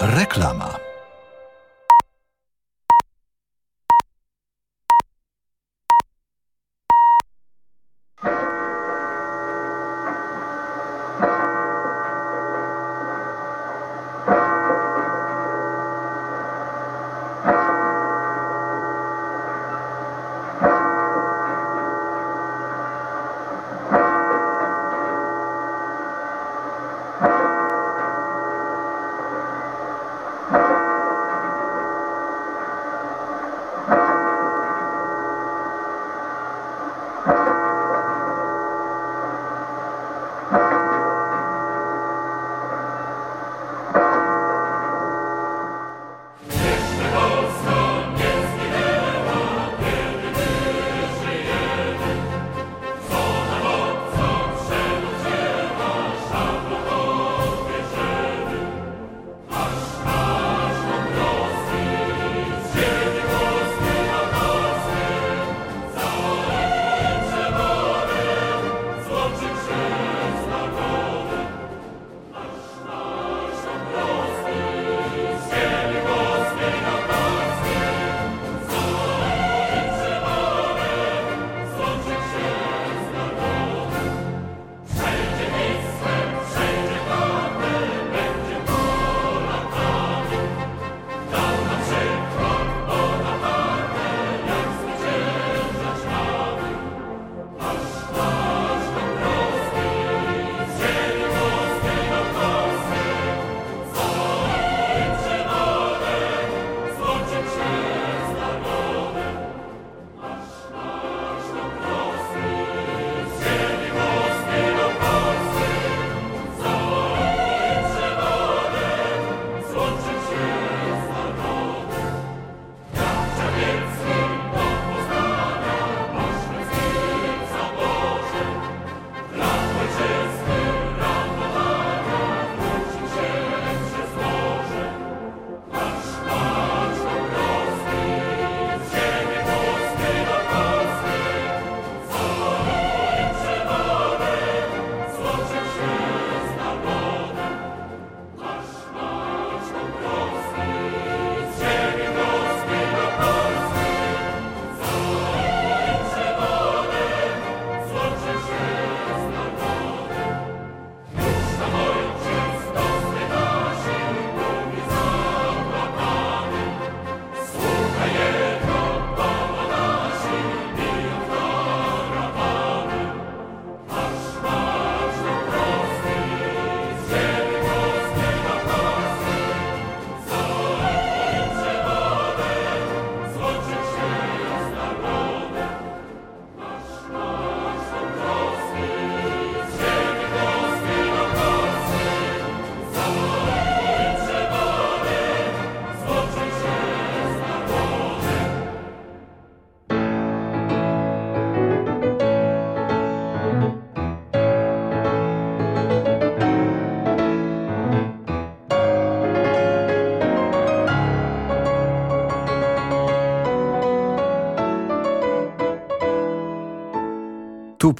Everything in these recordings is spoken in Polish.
Reklama.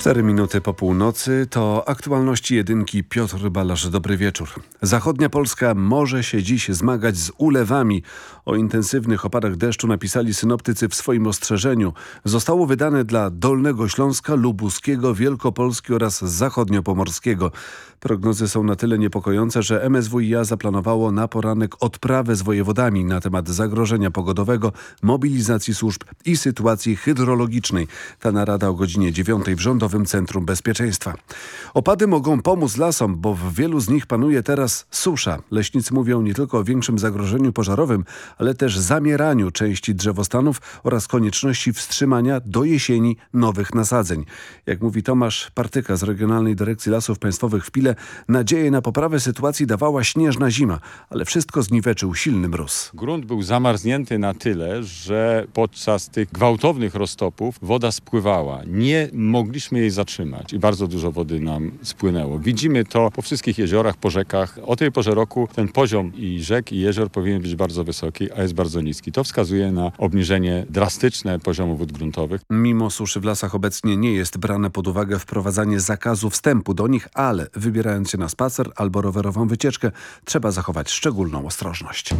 Cztery minuty po północy to aktualności jedynki Piotr Balasz. Dobry wieczór. Zachodnia Polska może się dziś zmagać z ulewami. O intensywnych opadach deszczu napisali synoptycy w swoim ostrzeżeniu. Zostało wydane dla Dolnego Śląska, Lubuskiego, Wielkopolski oraz Zachodniopomorskiego. Prognozy są na tyle niepokojące, że MSWiA zaplanowało na poranek odprawę z wojewodami na temat zagrożenia pogodowego, mobilizacji służb i sytuacji hydrologicznej. Ta narada o godzinie 9 w Rządowym Centrum Bezpieczeństwa. Opady mogą pomóc lasom, bo w wielu z nich panuje teraz susza. Leśnicy mówią nie tylko o większym zagrożeniu pożarowym, ale też zamieraniu części drzewostanów oraz konieczności wstrzymania do jesieni nowych nasadzeń. Jak mówi Tomasz Partyka z Regionalnej Dyrekcji Lasów Państwowych w Pile, nadzieję na poprawę sytuacji dawała śnieżna zima, ale wszystko zniweczył silny mróz. Grunt był zamarznięty na tyle, że podczas tych gwałtownych roztopów woda spływała. Nie mogliśmy jej zatrzymać i bardzo dużo wody nam spłynęło. Widzimy to po wszystkich jeziorach, po rzekach. O tej porze roku ten poziom i rzek i jezior powinien być bardzo wysoki, a jest bardzo niski. To wskazuje na obniżenie drastyczne poziomu wód gruntowych. Mimo suszy w lasach obecnie nie jest brane pod uwagę wprowadzanie zakazu wstępu do nich, ale wybierając się na spacer albo rowerową wycieczkę trzeba zachować szczególną ostrożność.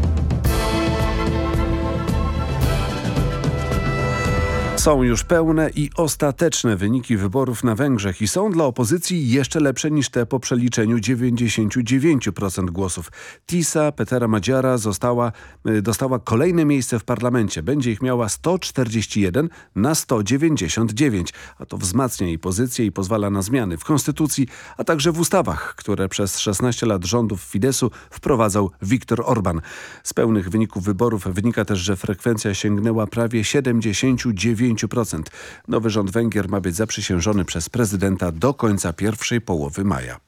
Są już pełne i ostateczne wyniki wyborów na Węgrzech i są dla opozycji jeszcze lepsze niż te po przeliczeniu 99% głosów. Tisa Petera Madziara została, y, dostała kolejne miejsce w parlamencie. Będzie ich miała 141 na 199, a to wzmacnia jej pozycję i pozwala na zmiany w konstytucji, a także w ustawach, które przez 16 lat rządów Fidesu wprowadzał Viktor Orban. Z pełnych wyników wyborów wynika też, że frekwencja sięgnęła prawie 79 9%. Nowy rząd Węgier ma być zaprzysiężony przez prezydenta do końca pierwszej połowy maja.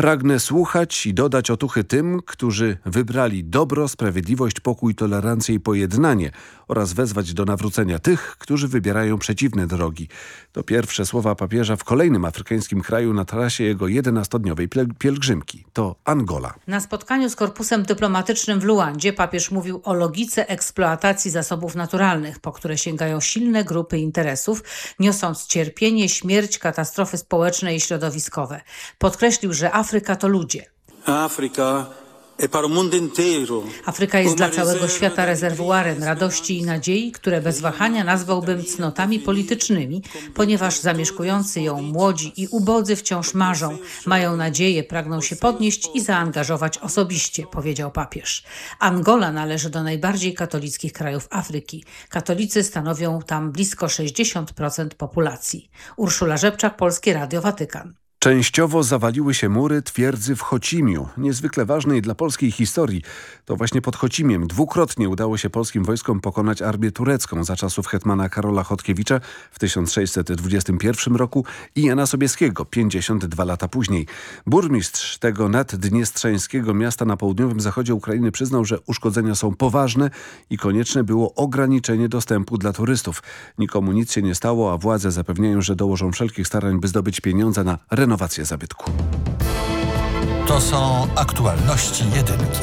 Pragnę słuchać i dodać otuchy tym, którzy wybrali dobro, sprawiedliwość, pokój, tolerancję i pojednanie oraz wezwać do nawrócenia tych, którzy wybierają przeciwne drogi. To pierwsze słowa papieża w kolejnym afrykańskim kraju na trasie jego 11-dniowej pielgrzymki. To Angola. Na spotkaniu z korpusem dyplomatycznym w Luandzie papież mówił o logice eksploatacji zasobów naturalnych, po które sięgają silne grupy interesów, niosąc cierpienie, śmierć, katastrofy społeczne i środowiskowe. Podkreślił, że Afryka to ludzie. Afryka Afryka jest dla całego świata rezerwuarem radości i nadziei, które bez wahania nazwałbym cnotami politycznymi, ponieważ zamieszkujący ją młodzi i ubodzy wciąż marzą, mają nadzieję, pragną się podnieść i zaangażować osobiście, powiedział papież. Angola należy do najbardziej katolickich krajów Afryki. Katolicy stanowią tam blisko 60% populacji. Urszula Rzepczak, Polskie Radio Watykan. Częściowo zawaliły się mury twierdzy w Chocimiu, niezwykle ważnej dla polskiej historii. To właśnie pod Chocimiem dwukrotnie udało się polskim wojskom pokonać armię turecką za czasów hetmana Karola Chodkiewicza w 1621 roku i Jana Sobieskiego 52 lata później. Burmistrz tego naddniestrzańskiego miasta na południowym zachodzie Ukrainy przyznał, że uszkodzenia są poważne i konieczne było ograniczenie dostępu dla turystów. Nikomu nic się nie stało, a władze zapewniają, że dołożą wszelkich starań, by zdobyć pieniądze na renowację renowację zabytku. To są aktualności jedynki.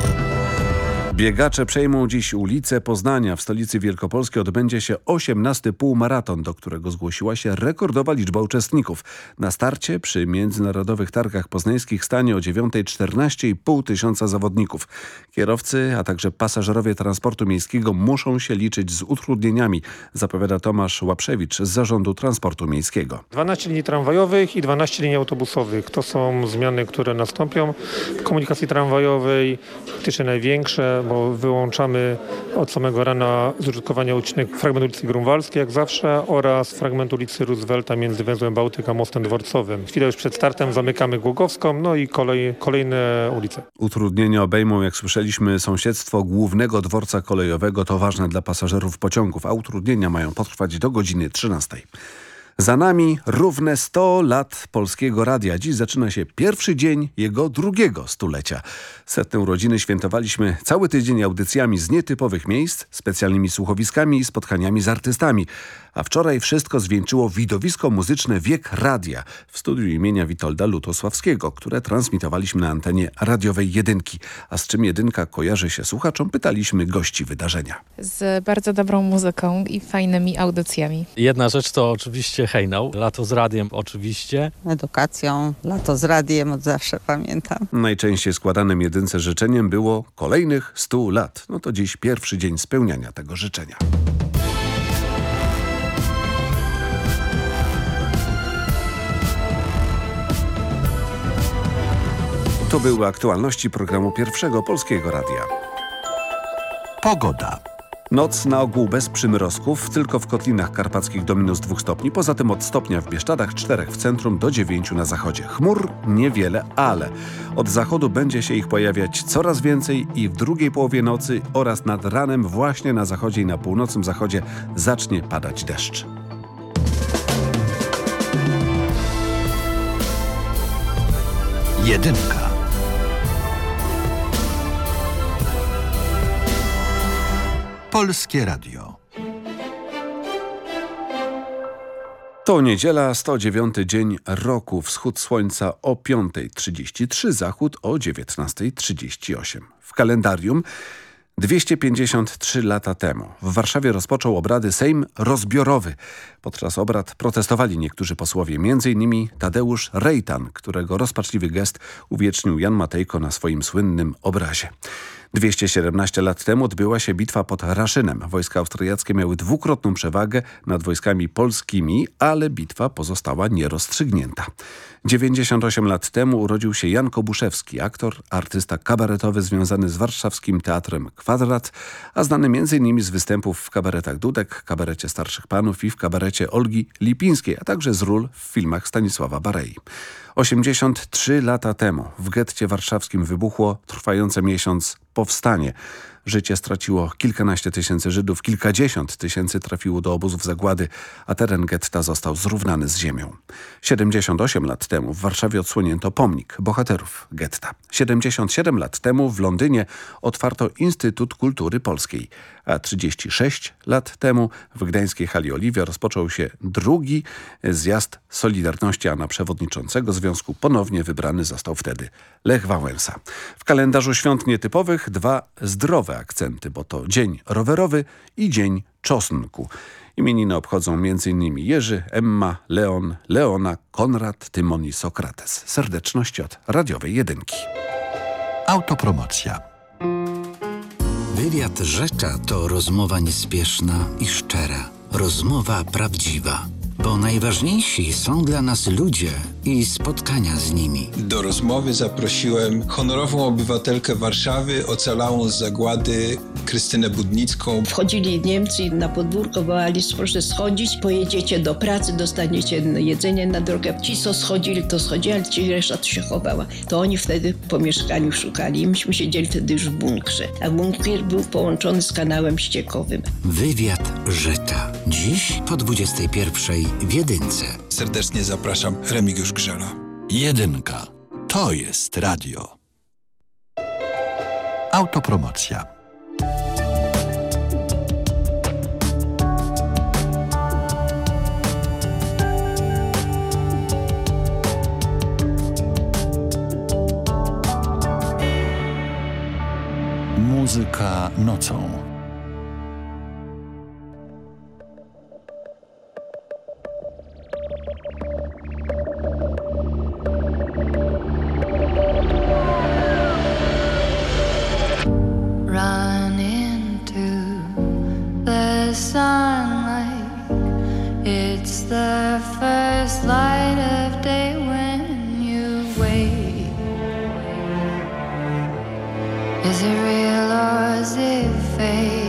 Biegacze przejmą dziś ulicę Poznania. W stolicy Wielkopolskiej odbędzie się 18 półmaraton, do którego zgłosiła się rekordowa liczba uczestników. Na starcie przy Międzynarodowych Targach Poznańskich stanie o 9.14,5 tysiąca zawodników. Kierowcy, a także pasażerowie transportu miejskiego muszą się liczyć z utrudnieniami, zapowiada Tomasz Łaprzewicz z Zarządu Transportu Miejskiego. 12 linii tramwajowych i 12 linii autobusowych. To są zmiany, które nastąpią w komunikacji tramwajowej, faktycznie największe bo wyłączamy od samego rana z użytkowania odcinek fragment ulicy Grunwaldzkiej jak zawsze oraz fragment ulicy Roosevelta między węzłem Bałtyk a mostem dworcowym. Chwilę już przed startem zamykamy Głogowską, no i kolej, kolejne ulice. Utrudnienia obejmą, jak słyszeliśmy, sąsiedztwo głównego dworca kolejowego. To ważne dla pasażerów pociągów, a utrudnienia mają potrwać do godziny 13. Za nami równe 100 lat Polskiego Radia. Dziś zaczyna się pierwszy dzień jego drugiego stulecia. Setne urodziny świętowaliśmy cały tydzień audycjami z nietypowych miejsc, specjalnymi słuchowiskami i spotkaniami z artystami. A wczoraj wszystko zwieńczyło widowisko muzyczne Wiek Radia w studiu imienia Witolda Lutosławskiego, które transmitowaliśmy na antenie radiowej Jedynki. A z czym Jedynka kojarzy się słuchaczom, pytaliśmy gości wydarzenia. Z bardzo dobrą muzyką i fajnymi audycjami. Jedna rzecz to oczywiście hejnał, lato z radiem oczywiście. Edukacją, lato z radiem od zawsze pamiętam. Najczęściej składanym jedynce życzeniem było kolejnych 100 lat. No to dziś pierwszy dzień spełniania tego życzenia. To były aktualności programu Pierwszego Polskiego Radia. Pogoda. Noc na ogół bez przymrozków, tylko w Kotlinach Karpackich do minus 2 stopni, poza tym od stopnia w Bieszczadach, 4 w centrum do 9 na zachodzie. Chmur niewiele, ale od zachodu będzie się ich pojawiać coraz więcej i w drugiej połowie nocy oraz nad ranem właśnie na zachodzie i na północnym zachodzie zacznie padać deszcz. Jedynka. Polskie Radio. To niedziela, 109 dzień roku. Wschód słońca o 5.33, zachód o 19.38. W kalendarium 253 lata temu w Warszawie rozpoczął obrady Sejm Rozbiorowy. Podczas obrad protestowali niektórzy posłowie, m.in. Tadeusz Rejtan, którego rozpaczliwy gest uwiecznił Jan Matejko na swoim słynnym obrazie. 217 lat temu odbyła się bitwa pod Raszynem. Wojska austriackie miały dwukrotną przewagę nad wojskami polskimi, ale bitwa pozostała nierozstrzygnięta. 98 lat temu urodził się Jan Kobuszewski, aktor, artysta kabaretowy związany z warszawskim teatrem Kwadrat, a znany m.in. z występów w kabaretach Dudek, kabarecie Starszych Panów i w kabarecie Olgi Lipińskiej, a także z ról w filmach Stanisława Barei. 83 lata temu w getcie warszawskim wybuchło trwające miesiąc powstanie. Życie straciło kilkanaście tysięcy Żydów, kilkadziesiąt tysięcy trafiło do obozów zagłady, a teren getta został zrównany z ziemią. 78 lat temu w Warszawie odsłonięto pomnik bohaterów getta. 77 lat temu w Londynie otwarto Instytut Kultury Polskiej, a 36 lat temu w gdańskiej hali Oliwia rozpoczął się drugi zjazd Solidarności, a na przewodniczącego związku ponownie wybrany został wtedy Lech Wałęsa. W kalendarzu świąt nietypowych dwa zdrowe akcenty, bo to dzień rowerowy i dzień czosnku. Imieniny obchodzą m.in. Jerzy, Emma, Leon, Leona, Konrad, Tymon i Sokrates. Serdeczność od radiowej jedynki. Autopromocja. Wywiad Rzecza to rozmowa niespieszna i szczera. Rozmowa prawdziwa. Bo najważniejsi są dla nas ludzie i spotkania z nimi. Do rozmowy zaprosiłem honorową obywatelkę Warszawy, ocalałą z zagłady Krystynę Budnicką. Wchodzili Niemcy na podwórko, wołali, proszę schodzić, pojedziecie do pracy, dostaniecie jedzenie na drogę. Ci, co schodzili, to schodzili, ale ci reszta to się chowała. To oni wtedy po mieszkaniu szukali i myśmy siedzieli wtedy już w bunkrze. A bunkier był połączony z kanałem ściekowym. Wywiad Rzecza. Dziś po 21 w Jedynce. Serdecznie zapraszam, Remigiusz Grzela. Jedynka. To jest radio. Autopromocja. Muzyka nocą. does it fade?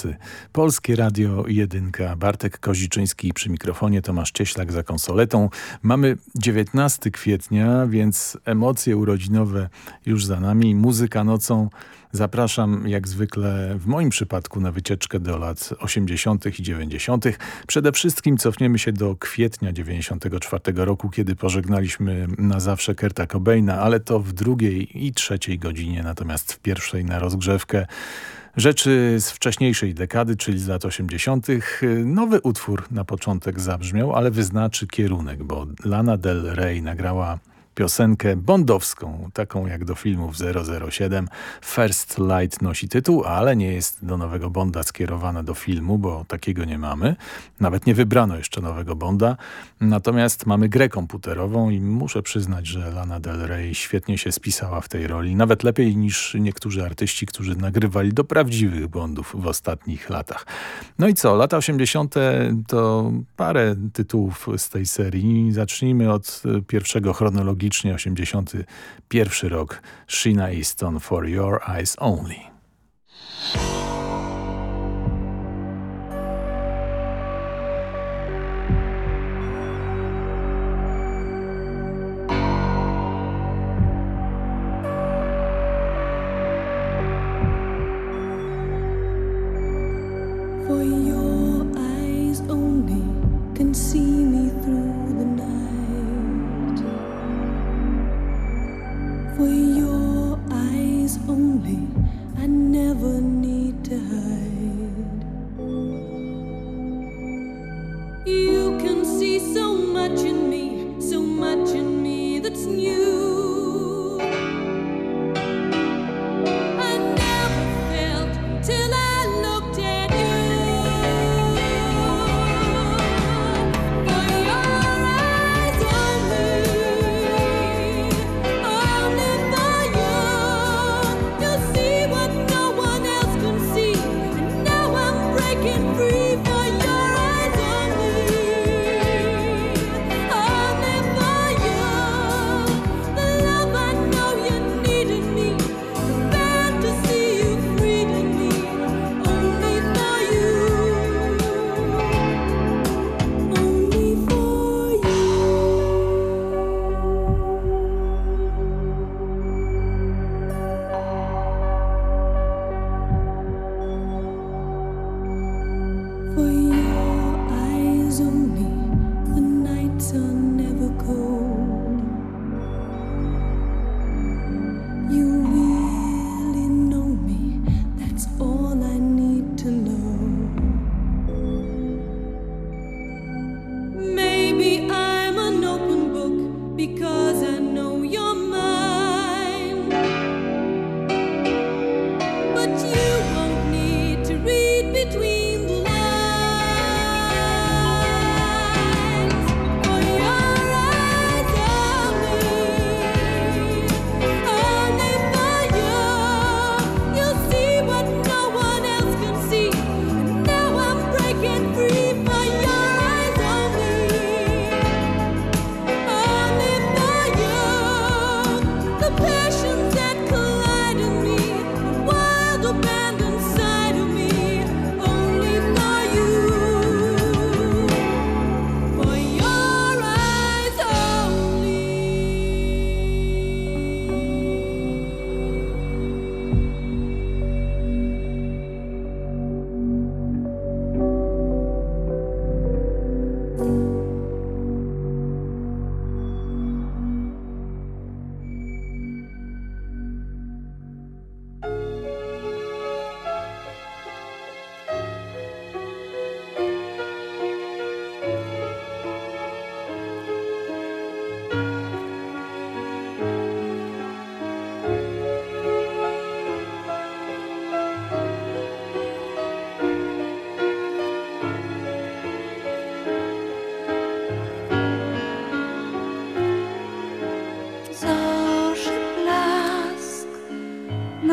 Północy. Polskie Radio 1. Bartek Koziczyński przy mikrofonie, Tomasz Cieślak za konsoletą. Mamy 19 kwietnia, więc emocje urodzinowe już za nami. Muzyka nocą. Zapraszam jak zwykle w moim przypadku na wycieczkę do lat 80. i 90. Przede wszystkim cofniemy się do kwietnia 94 roku, kiedy pożegnaliśmy na zawsze Kerta Cobaina, ale to w drugiej i trzeciej godzinie, natomiast w pierwszej na rozgrzewkę Rzeczy z wcześniejszej dekady, czyli z lat 80. Nowy utwór na początek zabrzmiał, ale wyznaczy kierunek, bo Lana Del Rey nagrała piosenkę bondowską, taką jak do filmów 007. First Light nosi tytuł, ale nie jest do nowego Bonda skierowana do filmu, bo takiego nie mamy. Nawet nie wybrano jeszcze nowego Bonda. Natomiast mamy grę komputerową i muszę przyznać, że Lana Del Rey świetnie się spisała w tej roli. Nawet lepiej niż niektórzy artyści, którzy nagrywali do prawdziwych Bondów w ostatnich latach. No i co? Lata 80. to parę tytułów z tej serii. Zacznijmy od pierwszego chronologicznie, 81 rok. Sheena Easton For Your Eyes Only.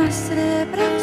nostre braccia.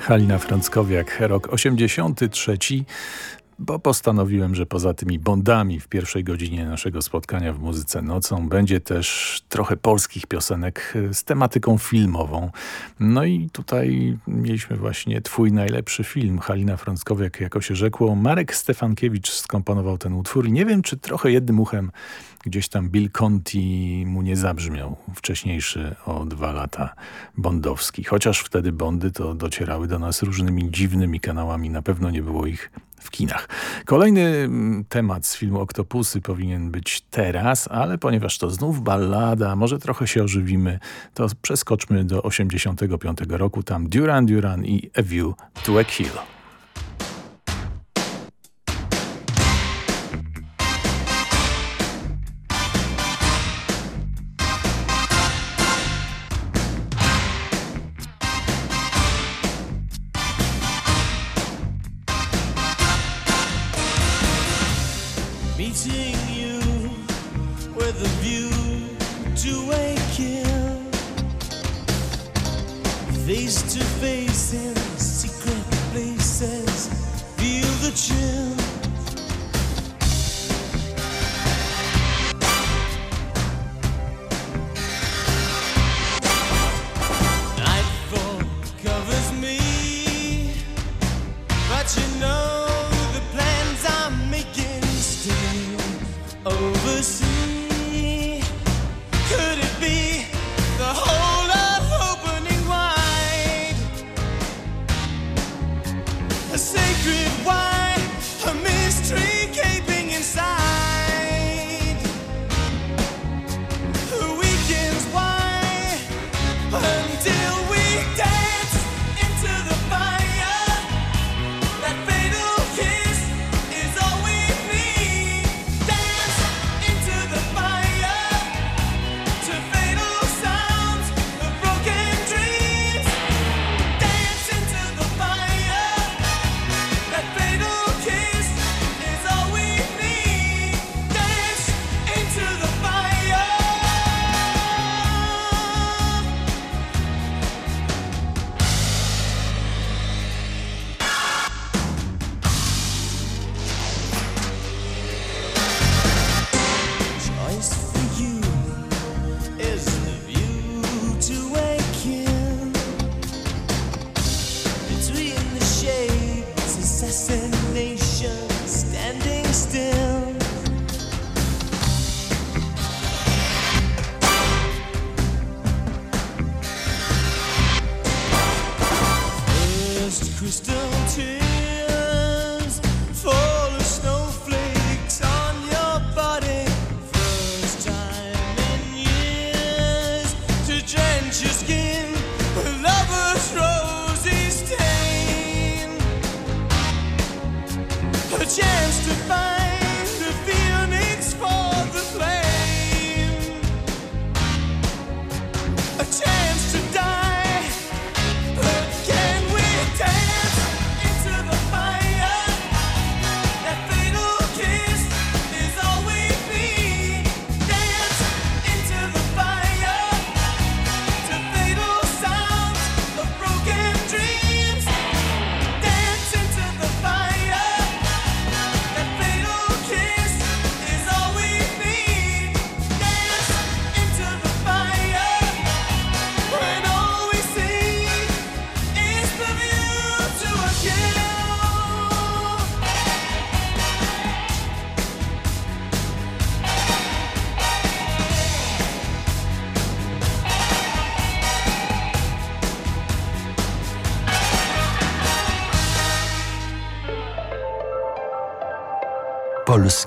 Halina Frąckowiak, rok 83, bo postanowiłem, że poza tymi bondami w pierwszej godzinie naszego spotkania w Muzyce Nocą będzie też trochę polskich piosenek z tematyką filmową. No i tutaj mieliśmy właśnie Twój najlepszy film, Halina Frąckowiak, jako się rzekło. Marek Stefankiewicz skomponował ten utwór i nie wiem, czy trochę jednym uchem gdzieś tam Bill Conti mu nie zabrzmiał, wcześniejszy o dwa lata bondowski. Chociaż wtedy bondy to docierały do nas różnymi dziwnymi kanałami, na pewno nie było ich w kinach. Kolejny mm, temat z filmu Oktopusy powinien być teraz, ale ponieważ to znów ballada, może trochę się ożywimy, to przeskoczmy do 85 roku, tam Duran Duran i A View to a Kill.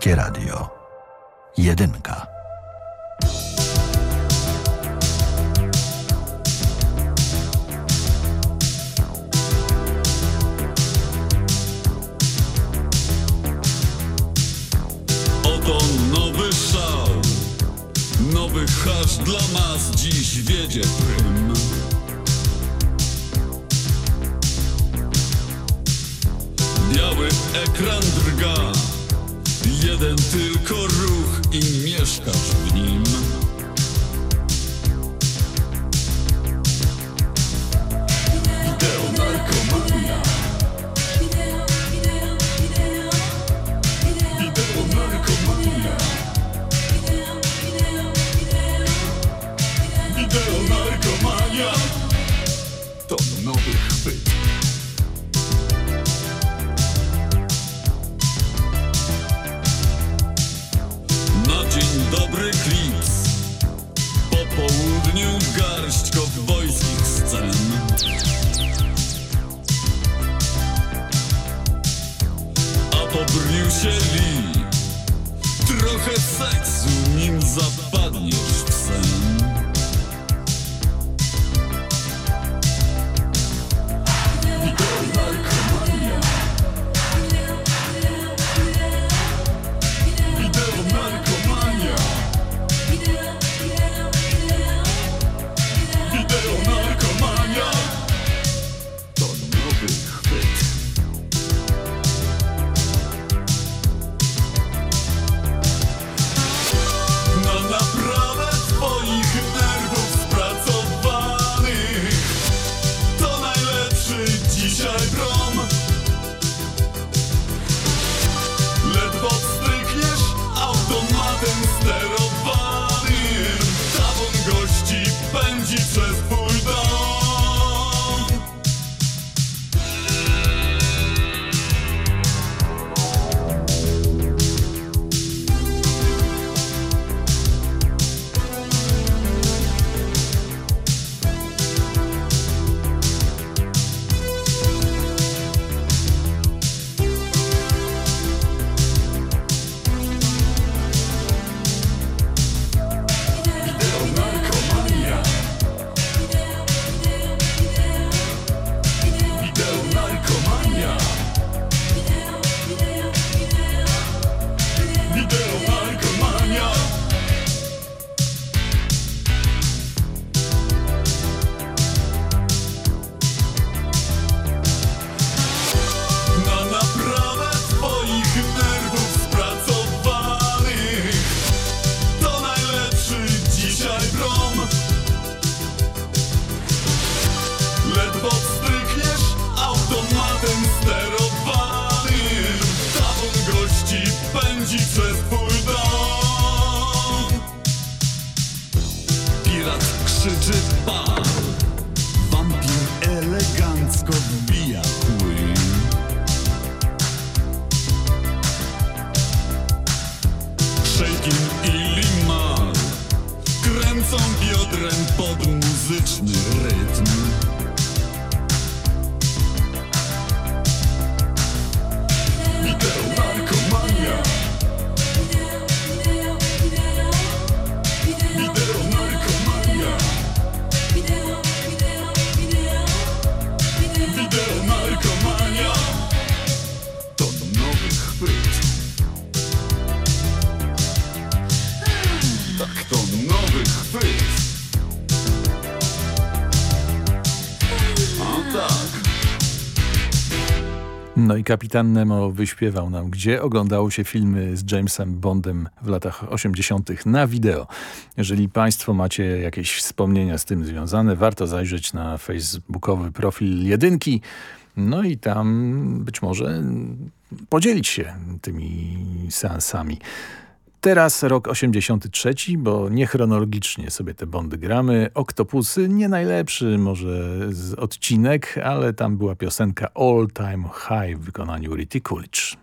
Polskie Radio. kapitan Nemo wyśpiewał nam, gdzie oglądało się filmy z Jamesem Bondem w latach 80. na wideo. Jeżeli Państwo macie jakieś wspomnienia z tym związane, warto zajrzeć na facebookowy profil Jedynki, no i tam być może podzielić się tymi seansami. Teraz rok 83, bo niechronologicznie sobie te Bondy gramy. Oktopusy nie najlepszy może z odcinek, ale tam była piosenka All Time High w wykonaniu Ritty Coolidge.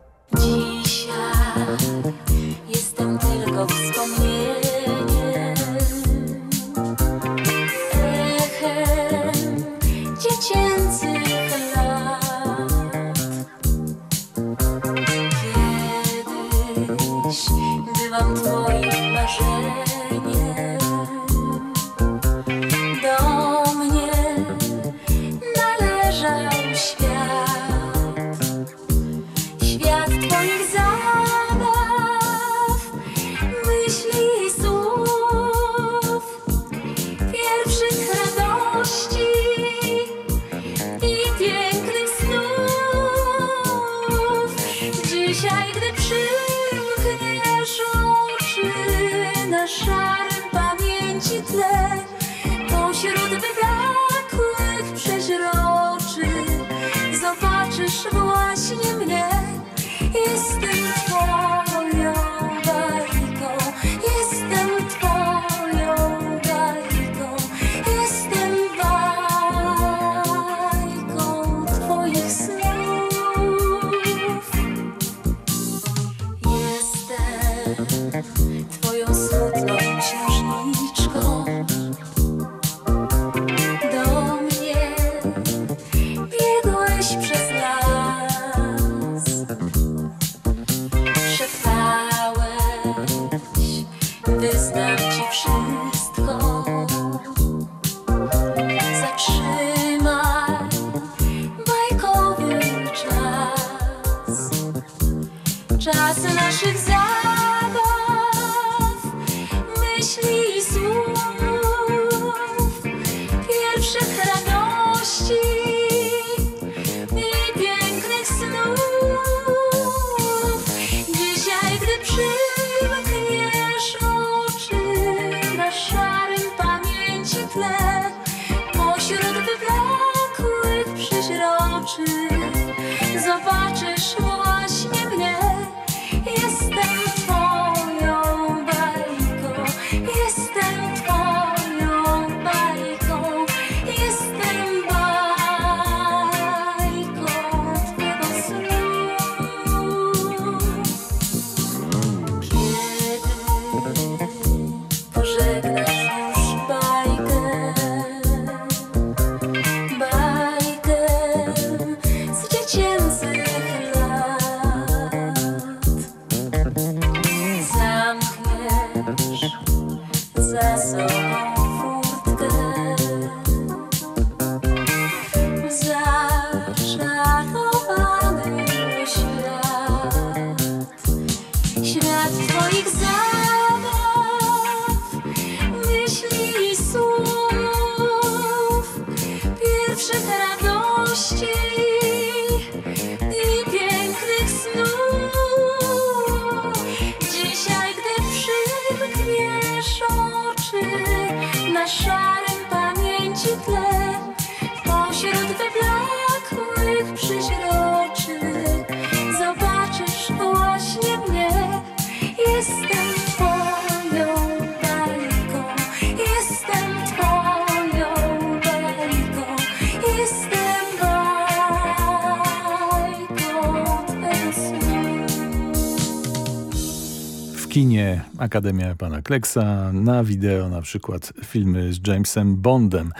Akademia Pana Kleksa, na wideo na przykład filmy z Jamesem Bondem.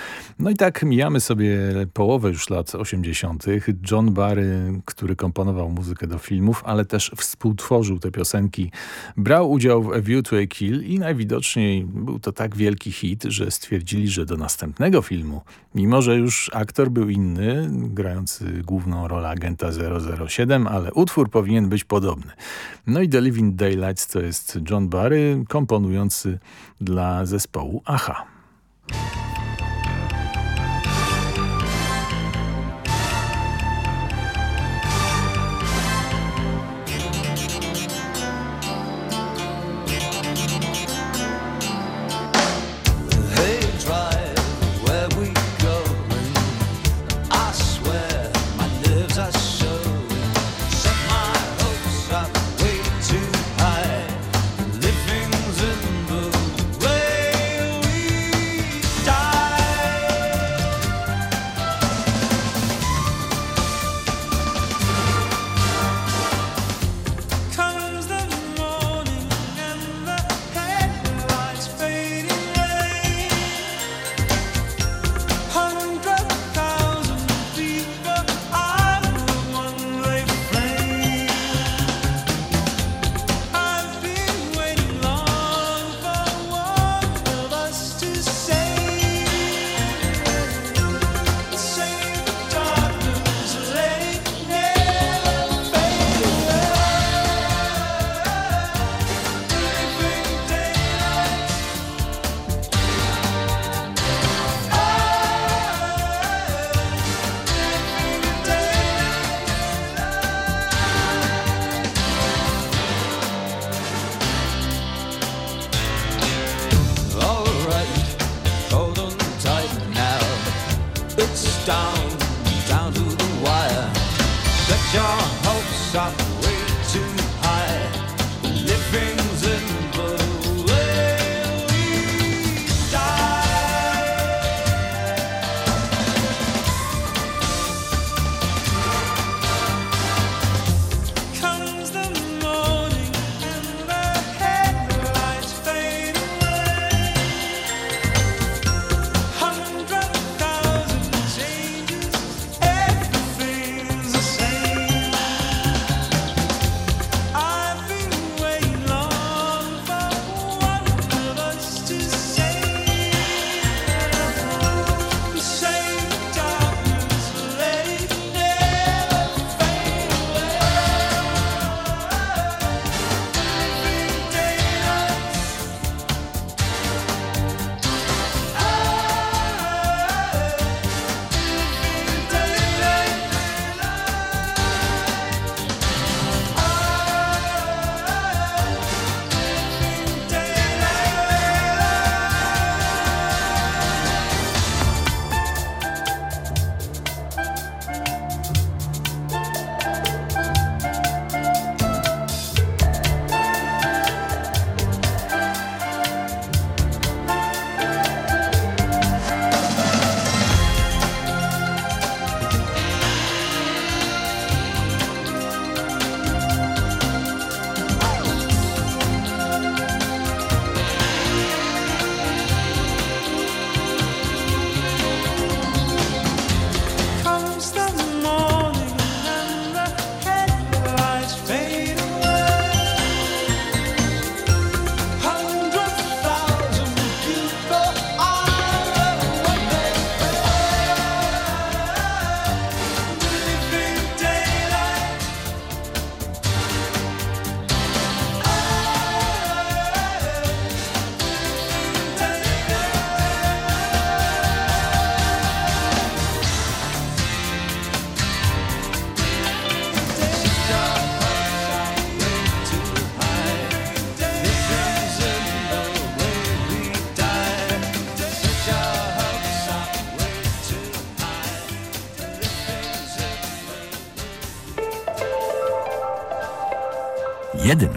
No i tak mijamy sobie połowę już lat 80. John Barry, który komponował muzykę do filmów, ale też współtworzył te piosenki, brał udział w A View to a Kill i najwidoczniej był to tak wielki hit, że stwierdzili, że do następnego filmu, mimo że już aktor był inny, grający główną rolę agenta 007, ale utwór powinien być podobny. No i The Living Daylights to jest John Barry, komponujący dla zespołu AHA.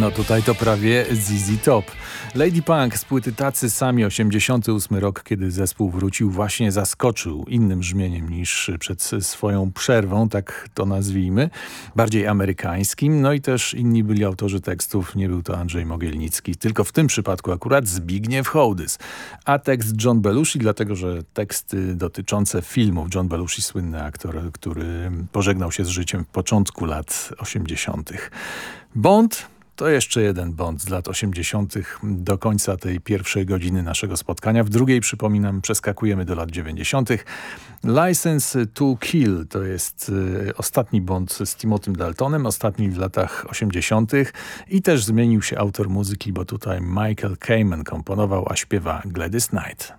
No tutaj to prawie ZZ Top. Lady Punk z płyty Tacy Sami 88 rok, kiedy zespół wrócił, właśnie zaskoczył innym brzmieniem niż przed swoją przerwą, tak to nazwijmy, bardziej amerykańskim. No i też inni byli autorzy tekstów, nie był to Andrzej Mogielnicki, tylko w tym przypadku akurat Zbigniew Hołdys. A tekst John Belushi, dlatego że teksty dotyczące filmów, John Belushi słynny aktor, który pożegnał się z życiem w początku lat 80. Bond to jeszcze jeden Bond z lat 80. do końca tej pierwszej godziny naszego spotkania. W drugiej, przypominam, przeskakujemy do lat 90. License to Kill to jest y, ostatni Bond z Timothym Daltonem, ostatni w latach 80. i też zmienił się autor muzyki, bo tutaj Michael Kamen komponował, a śpiewa Gladys Knight.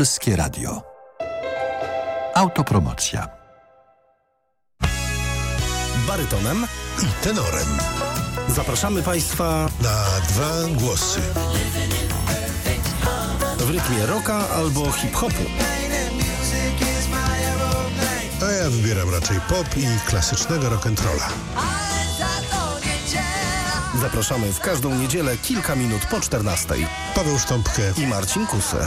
Polskie Radio. Autopromocja. barytonem i tenorem. Zapraszamy Państwa na dwa głosy. W rytmie rocka albo hip-hopu. A ja wybieram raczej pop i klasycznego rock'n'rolla. Zapraszamy w każdą niedzielę kilka minut po 14. Paweł Sztąpkę i Marcin Kusę.